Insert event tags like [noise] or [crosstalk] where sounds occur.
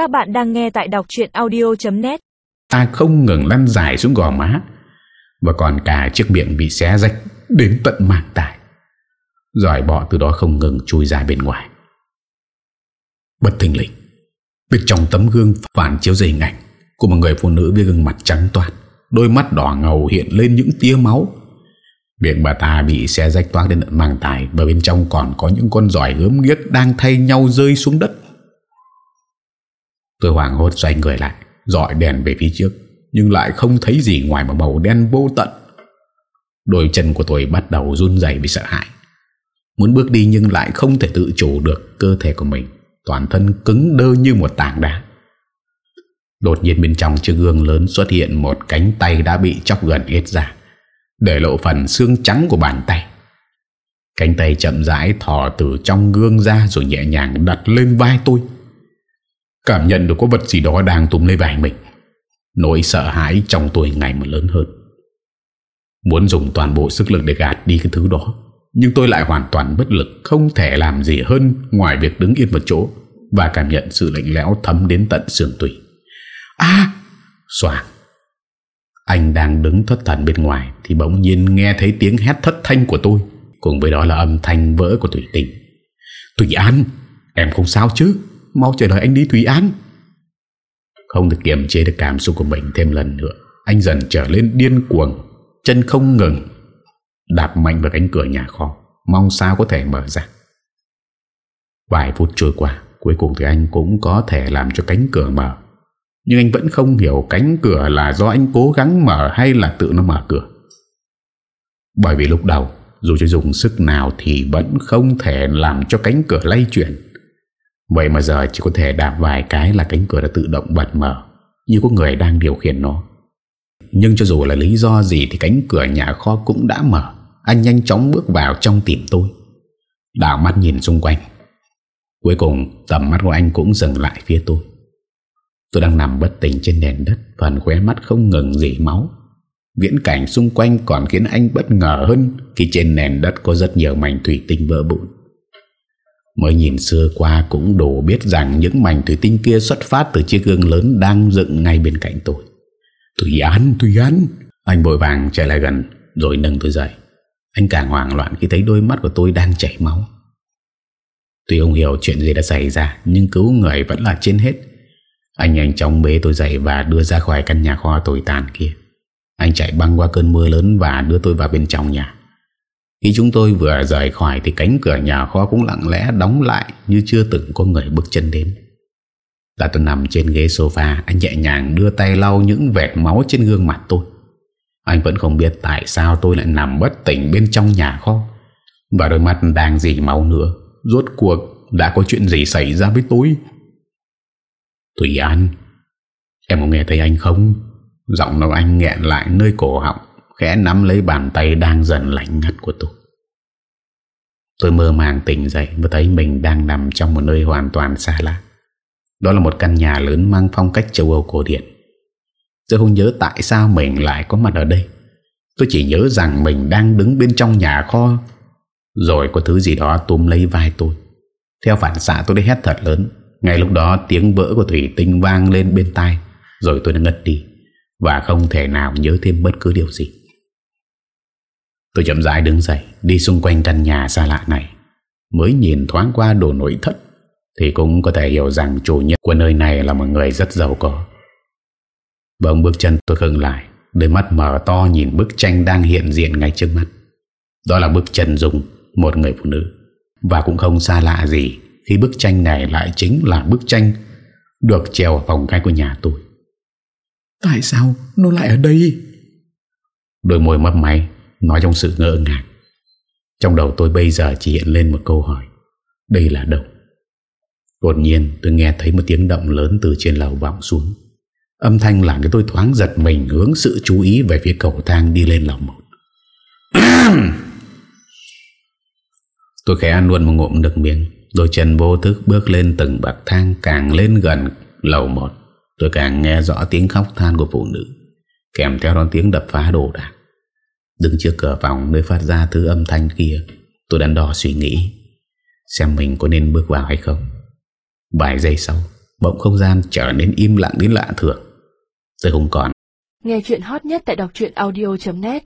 Các bạn đang nghe tại đọc chuyện audio.net Ta không ngừng lăn dài xuống gò má, Và còn cả chiếc miệng bị xé rách Đến tận mạng tải. Giỏi bọ từ đó không ngừng chui ra bên ngoài. Bất thình lình, Bên trong tấm gương phản chiếu dây ảnh Của một người phụ nữ với gương mặt trắng toát, Đôi mắt đỏ ngầu hiện lên những tia máu. Miệng bà ta bị xé rách toát đến tận mang tải Và bên trong còn có những con giỏi gớm ghiếc Đang thay nhau rơi xuống đất. Tôi hoảng hốt xoay người lại, Dọi đèn về phía trước, Nhưng lại không thấy gì ngoài một màu đen vô tận. Đôi chân của tôi bắt đầu run dày vì sợ hãi. Muốn bước đi nhưng lại không thể tự chủ được cơ thể của mình, Toàn thân cứng đơ như một tảng đá. Đột nhiên bên trong chiếc gương lớn xuất hiện một cánh tay đã bị chóc gần hết ra, Để lộ phần xương trắng của bàn tay. Cánh tay chậm rãi thò từ trong gương ra rồi nhẹ nhàng đặt lên vai tôi. Cảm nhận được có vật gì đó đang túm lấy vai mình. Nỗi sợ hãi trong tôi ngày một lớn hơn. Muốn dùng toàn bộ sức lực để gạt đi cái thứ đó, Nhưng tôi lại hoàn toàn bất lực, Không thể làm gì hơn Ngoài việc đứng yên một chỗ Và cảm nhận sự lạnh lẽo thấm đến tận xương tùy À! Soạn Anh đang đứng thất thần bên ngoài Thì bỗng nhiên nghe thấy tiếng hét thất thanh của tôi. Cùng với đó là âm thanh vỡ của Thủy Tình. Thủy An, Em không sao chứ? Mau chờ đợi anh đi Thúy An. Không được kiềm chế được cảm xúc của mình thêm lần nữa, Anh dần trở lên điên cuồng, Chân không ngừng, Đạp mạnh vào cánh cửa nhà kho, Mong sao có thể mở ra. Vài phút trôi qua, Cuối cùng thì anh cũng có thể làm cho cánh cửa mở. Nhưng anh vẫn không hiểu cánh cửa là do anh cố gắng mở hay là tự nó mở cửa. Bởi vì lúc đầu, Dù cho dùng sức nào thì vẫn không thể làm cho cánh cửa lay chuyển. Vậy mà giờ chỉ có thể đạp vài cái là cánh cửa đã tự động bật mở, Như có người đang điều khiển nó. Nhưng cho dù là lý do gì thì cánh cửa nhà kho cũng đã mở. Anh nhanh chóng bước vào trong tìm tôi. Đảo mắt nhìn xung quanh. Cuối cùng, tầm mắt của anh cũng dừng lại phía tôi. Tôi đang nằm bất tỉnh trên nền đất, Phần khóe mắt không ngừng dỉ máu. Viễn cảnh xung quanh còn khiến anh bất ngờ hơn Khi trên nền đất có rất nhiều mảnh thủy tinh vỡ bụi. Mới nhìn xưa qua cũng đủ biết rằng những mảnh thủy tinh kia xuất phát từ chiếc gương lớn đang dựng ngay bên cạnh tôi. Thủy án, Thủy án. Anh bội vàng chạy lại gần rồi nâng tôi dậy. Anh càng hoảng loạn khi thấy đôi mắt của tôi đang chảy máu. Tuy ông hiểu chuyện gì đã xảy ra nhưng cứu người vẫn là trên hết. Anh nhanh chóng bế tôi dậy và đưa ra khỏi căn nhà kho tồi tàn kia. Anh chạy băng qua cơn mưa lớn và đưa tôi vào bên trong nhà. Khi chúng tôi vừa rời khỏi thì cánh cửa nhà kho cũng lặng lẽ đóng lại như chưa từng có người bước chân đến. Là tôi nằm trên ghế sofa, anh nhẹ nhàng đưa tay lau những vẹt máu trên gương mặt tôi. Anh vẫn không biết tại sao tôi lại nằm bất tỉnh bên trong nhà kho. Và đôi mắt đang dì máu nữa. Rốt cuộc đã có chuyện gì xảy ra với tôi? Tùy An, em có nghe thấy anh không? Giọng nói anh nghẹn lại nơi cổ họng Khẽ nắm lấy bàn tay đang dần lạnh ngắt của tôi. Tôi mơ màng tỉnh dậy Và thấy mình đang nằm trong một nơi hoàn toàn xa lạ. Đó là một căn nhà lớn mang phong cách châu Âu cổ điển. Tôi không nhớ tại sao mình lại có mặt ở đây. Tôi chỉ nhớ rằng mình đang đứng bên trong nhà kho, Rồi có thứ gì đó túm lấy vai tôi. Theo phản xạ tôi đã hét thật lớn. Ngay lúc đó tiếng vỡ của thủy tinh vang lên bên tai, Rồi tôi đã ngất đi Và không thể nào nhớ thêm bất cứ điều gì. Tôi chậm rãi đứng dậy Đi xung quanh căn nhà xa lạ này. Mới nhìn thoáng qua đồ nội thất Thì cũng có thể hiểu rằng Chủ nhân của nơi này là một người rất giàu có. Bỗng bước chân tôi khừng lại Đôi mắt mở to nhìn bức tranh đang hiện diện ngay trước mắt. Đó là bức chân dung Một người phụ nữ. Và cũng không xa lạ gì Khi bức tranh này lại chính là bức tranh Được treo ở phòng khách của nhà tôi. Tại sao nó lại ở đây? Đôi môi mấp máy Nói trong sự ngỡ ngàng. Trong đầu tôi bây giờ chỉ hiện lên một câu hỏi, Đây là đâu? Đột nhiên tôi nghe thấy một tiếng động lớn Từ trên lầu vọng xuống. Âm thanh làm cho tôi thoáng giật mình Hướng sự chú ý về phía cầu thang đi lên lầu một. [clears throat] Tôi khẽ ăn luôn một ngụm nước miếng, Đôi chân vô thức bước lên từng bậc thang Càng lên gần lầu một. Tôi càng nghe rõ tiếng khóc than của phụ nữ, Kèm theo đó tiếng đập phá đồ đạc. Đứng trước cửa phòng nơi phát ra thứ âm thanh kia, Tôi đắn đo suy nghĩ, Xem mình có nên bước vào hay không. Vài giây sau, Bỗng không gian trở nên im lặng đến lạ thường. Tôi không còn. Nghe chuyện hot nhất tại đọc audio.net